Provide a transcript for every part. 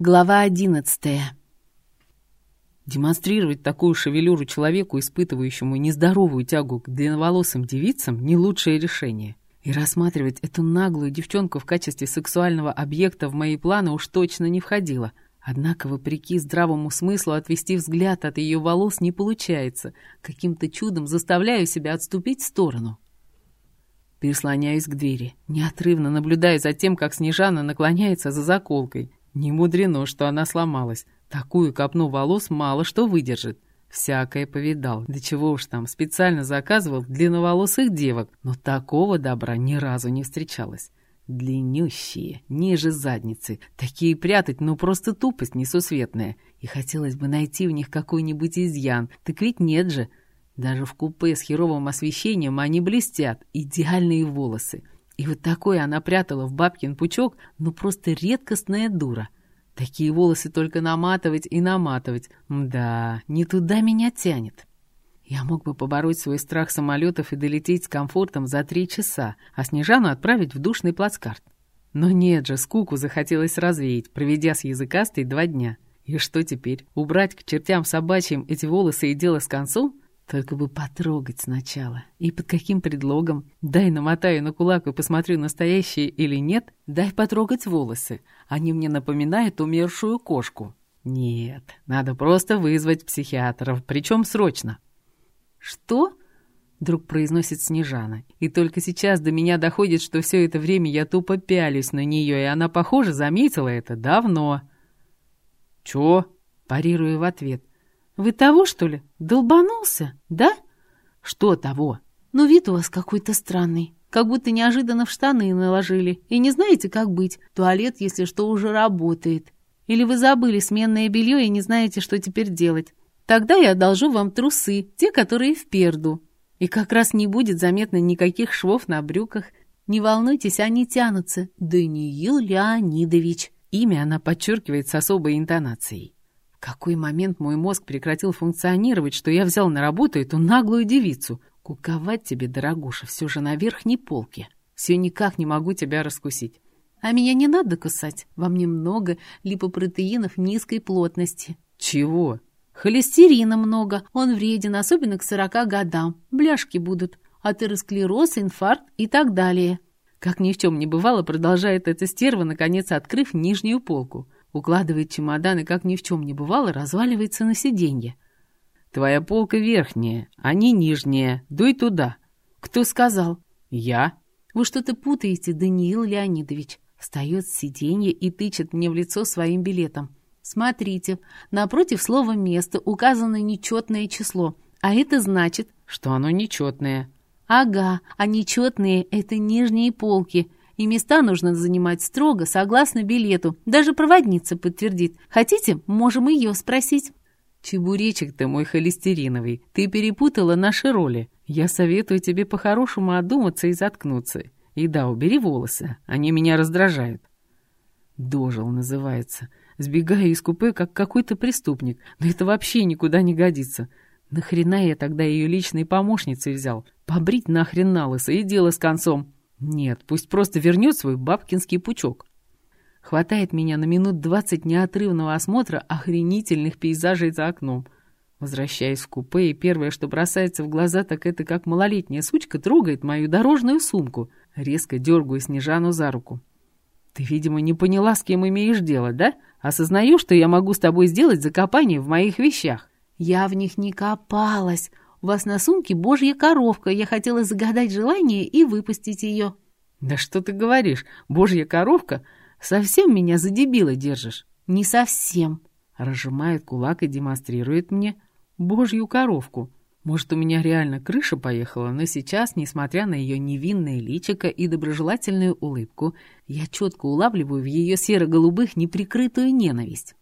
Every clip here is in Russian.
Глава одиннадцатая. Демонстрировать такую шевелюру человеку, испытывающему нездоровую тягу к длинноволосым девицам, не лучшее решение. И рассматривать эту наглую девчонку в качестве сексуального объекта в мои планы уж точно не входило. Однако, вопреки здравому смыслу, отвести взгляд от ее волос не получается. Каким-то чудом заставляю себя отступить в сторону. Прислоняюсь к двери, неотрывно наблюдая за тем, как Снежана наклоняется за заколкой. Не мудрено, что она сломалась. Такую копну волос мало что выдержит. Всякое повидал. Да чего уж там, специально заказывал длинноволосых девок, но такого добра ни разу не встречалось. Длиннющие, ниже задницы. Такие прятать, ну просто тупость несусветная. И хотелось бы найти в них какой-нибудь изъян. Так ведь нет же. Даже в купе с херовым освещением они блестят. Идеальные волосы. И вот такое она прятала в бабкин пучок, ну просто редкостная дура. Такие волосы только наматывать и наматывать. Да, не туда меня тянет. Я мог бы побороть свой страх самолетов и долететь с комфортом за три часа, а Снежану отправить в душный плацкарт. Но нет же, скуку захотелось развеять, проведя с языкастой два дня. И что теперь? Убрать к чертям собачьим эти волосы и дело с концом? Только бы потрогать сначала. И под каким предлогом? Дай намотаю на кулак и посмотрю, настоящие или нет. Дай потрогать волосы. Они мне напоминают умершую кошку. Нет, надо просто вызвать психиатров, причем срочно. Что? Вдруг произносит Снежана. И только сейчас до меня доходит, что все это время я тупо пялюсь на нее, и она, похоже, заметила это давно. Чё? Парирую в ответ. Вы того, что ли? Долбанулся, да? Что того? Ну, вид у вас какой-то странный. Как будто неожиданно в штаны наложили. И не знаете, как быть. Туалет, если что, уже работает. Или вы забыли сменное белье и не знаете, что теперь делать. Тогда я одолжу вам трусы, те, которые в перду. И как раз не будет заметно никаких швов на брюках. Не волнуйтесь, они тянутся. Даниил Леонидович. Имя она подчеркивает с особой интонацией какой момент мой мозг прекратил функционировать, что я взял на работу эту наглую девицу? Куковать тебе, дорогуша, все же на верхней полке. Все никак не могу тебя раскусить. А меня не надо кусать. Во мне много липопротеинов низкой плотности. Чего? Холестерина много. Он вреден, особенно к 40 годам. Бляшки будут. Атеросклероз, инфаркт и так далее. Как ни в чем не бывало, продолжает эта стерва, наконец открыв нижнюю полку. Укладывает чемодан и, как ни в чем не бывало, разваливается на сиденье. «Твоя полка верхняя, а не нижняя. Дуй туда». «Кто сказал?» «Я». «Вы что-то путаете, Даниил Леонидович». Встает с сиденья и тычет мне в лицо своим билетом. «Смотрите, напротив слова «место» указано нечетное число, а это значит...» «Что оно нечетное». «Ага, а нечетные — это нижние полки, и места нужно занимать строго, согласно билету. Даже проводница подтвердит. Хотите, можем ее спросить». «Чебуречек ты мой холестериновый, ты перепутала наши роли. Я советую тебе по-хорошему одуматься и заткнуться. И да, убери волосы, они меня раздражают». «Дожил» называется. Сбегаю из купе, как какой-то преступник. Но это вообще никуда не годится. Нахрена я тогда ее личной помощницей взял? Побрить нахрен на лысо и дело с концом. Нет, пусть просто вернет свой бабкинский пучок. Хватает меня на минут двадцать неотрывного осмотра охренительных пейзажей за окном. Возвращаясь в купе, и первое, что бросается в глаза, так это как малолетняя сучка трогает мою дорожную сумку. Резко дергаю Снежану за руку. «Ты, видимо, не поняла, с кем имеешь дело, да? Осознаю, что я могу с тобой сделать закопание в моих вещах». «Я в них не копалась. У вас на сумке божья коровка. Я хотела загадать желание и выпустить ее». «Да что ты говоришь? Божья коровка? Совсем меня за дебила держишь?» «Не совсем». Разжимает кулак и демонстрирует мне божью коровку. Может, у меня реально крыша поехала, но сейчас, несмотря на ее невинное личико и доброжелательную улыбку, я четко улавливаю в ее серо-голубых неприкрытую ненависть.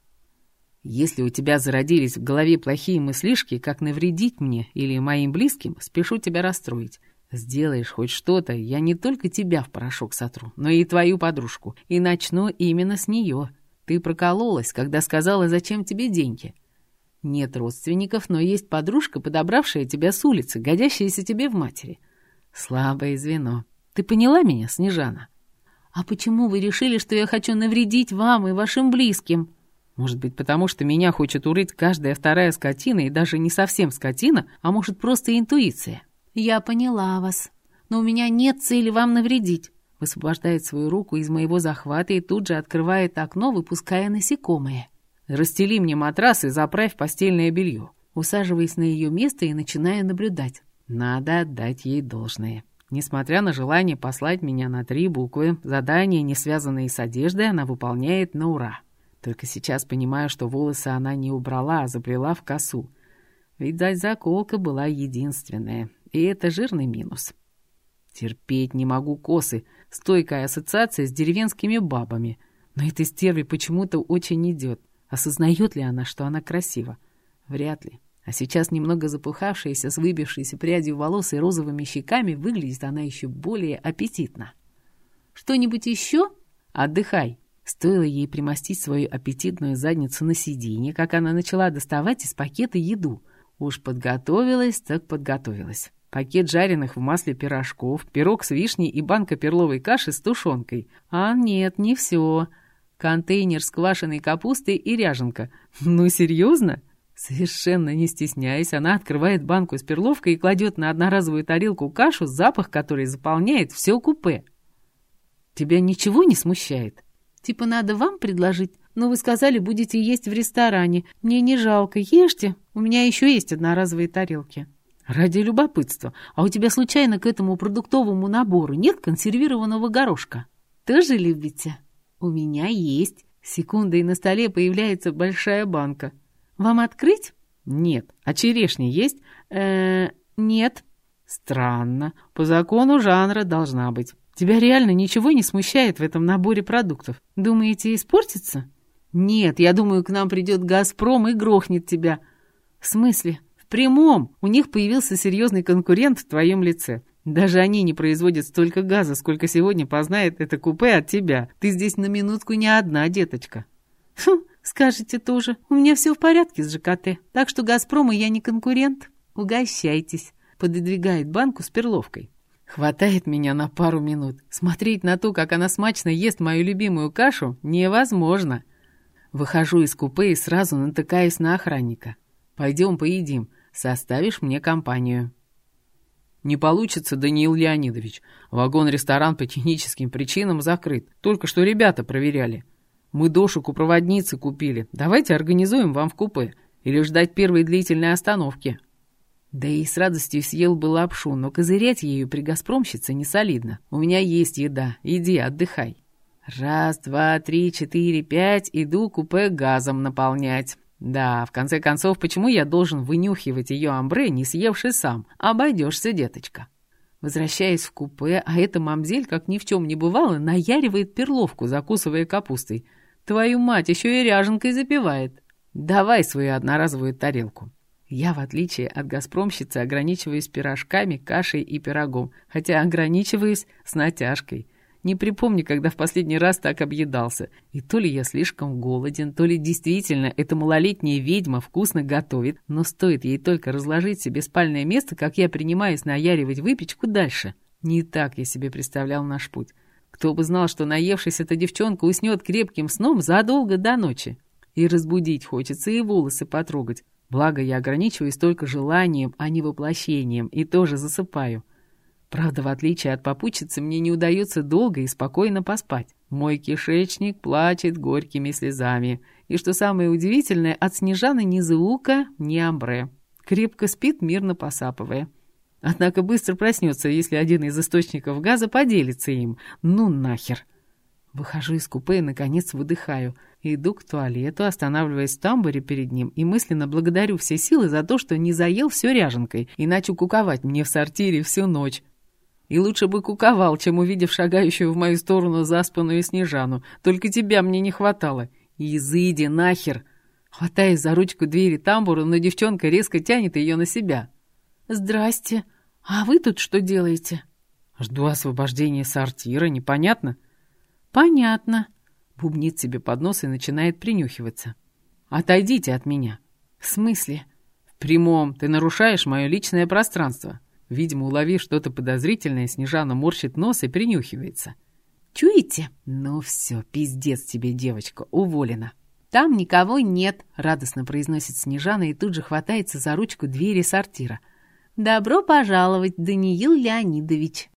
Если у тебя зародились в голове плохие мыслишки, как навредить мне или моим близким, спешу тебя расстроить. Сделаешь хоть что-то, я не только тебя в порошок сотру, но и твою подружку. И начну именно с нее. Ты прокололась, когда сказала, зачем тебе деньги. Нет родственников, но есть подружка, подобравшая тебя с улицы, годящаяся тебе в матери. Слабое звено. Ты поняла меня, Снежана? А почему вы решили, что я хочу навредить вам и вашим близким? Может быть, потому что меня хочет урыть каждая вторая скотина, и даже не совсем скотина, а может, просто интуиция. «Я поняла вас, но у меня нет цели вам навредить», высвобождает свою руку из моего захвата и тут же открывает окно, выпуская насекомое. «Расстели мне матрас и заправь постельное белье», усаживаясь на ее место и начиная наблюдать. Надо отдать ей должное. Несмотря на желание послать меня на три буквы, задания, не связанные с одеждой, она выполняет на ура. Только сейчас понимаю, что волосы она не убрала, а заплела в косу. Видать, заколка была единственная, и это жирный минус. Терпеть не могу косы, стойкая ассоциация с деревенскими бабами. Но этой стерве почему-то очень идет. Осознает ли она, что она красива? Вряд ли. А сейчас немного запухавшаяся, с выбившейся прядью волос и розовыми щеками, выглядит она еще более аппетитно. «Что-нибудь еще?» «Отдыхай». Стоило ей примостить свою аппетитную задницу на сиденье, как она начала доставать из пакета еду. Уж подготовилась, так подготовилась. Пакет жареных в масле пирожков, пирог с вишней и банка перловой каши с тушенкой. А нет, не все. Контейнер с квашеной капустой и ряженка. Ну, серьезно? Совершенно не стесняясь, она открывает банку с перловкой и кладет на одноразовую тарелку кашу, запах которой заполняет все купе. Тебя ничего не смущает? Типа надо вам предложить, но вы сказали, будете есть в ресторане. Мне не жалко, ешьте. У меня еще есть одноразовые тарелки. Ради любопытства. А у тебя случайно к этому продуктовому набору нет консервированного горошка? Тоже любите? У меня есть. Секунда, и на столе появляется большая банка. Вам открыть? Нет. А черешня есть? Э, -э нет. Странно. По закону жанра должна быть. Тебя реально ничего не смущает в этом наборе продуктов? Думаете, испортится? Нет, я думаю, к нам придет «Газпром» и грохнет тебя. В смысле? В прямом. У них появился серьезный конкурент в твоем лице. Даже они не производят столько газа, сколько сегодня познает это купе от тебя. Ты здесь на минутку не одна, деточка. Хм, Скажете тоже, у меня все в порядке с ЖКТ, так что «Газпром» и я не конкурент. Угощайтесь. Пододвигает банку с перловкой. Хватает меня на пару минут. Смотреть на то, как она смачно ест мою любимую кашу, невозможно. Выхожу из купе и сразу натыкаюсь на охранника. «Пойдем поедим. Составишь мне компанию». «Не получится, Даниил Леонидович. Вагон-ресторан по техническим причинам закрыт. Только что ребята проверяли. Мы дошек у проводницы купили. Давайте организуем вам в купе. Или ждать первой длительной остановки». Да и с радостью съел бы лапшу, но козырять ею при «Газпромщице» не солидно. У меня есть еда. Иди, отдыхай. Раз, два, три, четыре, пять. Иду купе газом наполнять. Да, в конце концов, почему я должен вынюхивать ее амбре, не съевший сам? Обойдешься, деточка. Возвращаясь в купе, а эта мамзель, как ни в чем не бывало, наяривает перловку, закусывая капустой. Твою мать, еще и ряженкой запивает. Давай свою одноразовую тарелку. Я, в отличие от газпромщицы, ограничиваюсь пирожками, кашей и пирогом, хотя ограничиваюсь с натяжкой. Не припомню, когда в последний раз так объедался. И то ли я слишком голоден, то ли действительно эта малолетняя ведьма вкусно готовит, но стоит ей только разложить себе спальное место, как я принимаюсь наяривать выпечку дальше. Не так я себе представлял наш путь. Кто бы знал, что наевшись эта девчонка уснет крепким сном задолго до ночи. И разбудить хочется, и волосы потрогать. Благо, я ограничиваюсь только желанием, а не воплощением, и тоже засыпаю. Правда, в отличие от попутчицы, мне не удается долго и спокойно поспать. Мой кишечник плачет горькими слезами. И что самое удивительное, от Снежаны ни звука, ни амбре. Крепко спит, мирно посапывая. Однако быстро проснется, если один из источников газа поделится им. Ну нахер. Выхожу из купе и, наконец, выдыхаю. Иду к туалету, останавливаясь в тамбуре перед ним и мысленно благодарю все силы за то, что не заел все ряженкой, иначе куковать мне в сортире всю ночь. И лучше бы куковал, чем увидев шагающую в мою сторону заспанную Снежану. Только тебя мне не хватало. Изыди нахер! Хватаясь за ручку двери тамбура, но девчонка резко тянет ее на себя. «Здрасте!» «А вы тут что делаете?» «Жду освобождения сортира, непонятно?» «Понятно», — бубнит себе под нос и начинает принюхиваться. «Отойдите от меня». «В смысле?» «В прямом. Ты нарушаешь мое личное пространство». Видимо, уловив что-то подозрительное, Снежана морщит нос и принюхивается. «Чуете?» «Ну все, пиздец тебе, девочка, уволена». там никого нет», — радостно произносит Снежана и тут же хватается за ручку двери сортира. «Добро пожаловать, Даниил Леонидович!»